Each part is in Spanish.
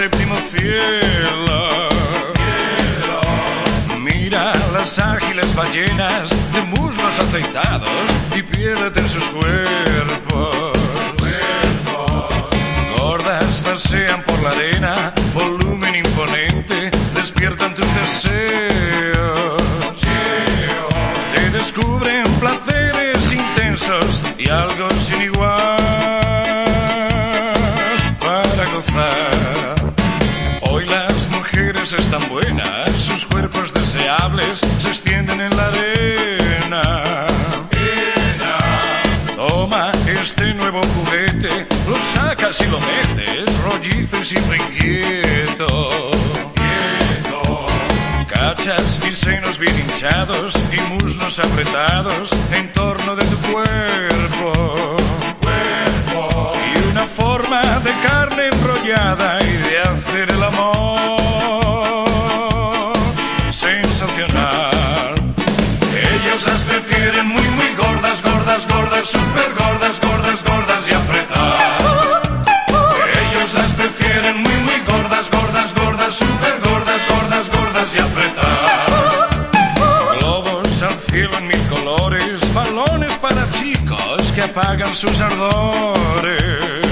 séptimo cielo. Mira las ágiles ballenas de muslos aceitados y piérdete en sus cuerpos. Gordas pasean por la arena, volumen imponente, despiertan tus deseos. Te descubren placeres intensos están buenas, sus cuerpos deseables se extienden en la arena. Toma este nuevo juguete, lo sacas y lo metes, rollizo y inquieto. Cachas y senos bien hinchados y muslos apretados en torno de tu cuerpo. Y una forma de carne enrollada y de hacer que apagan sus ardores.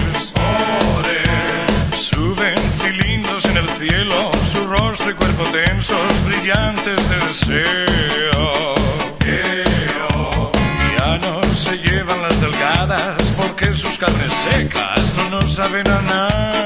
Suben cilindros en el cielo, su rostro y cuerpo tensos, brillantes de deseo. Ya no se llevan las delgadas porque sus carnes secas no nos saben a nada.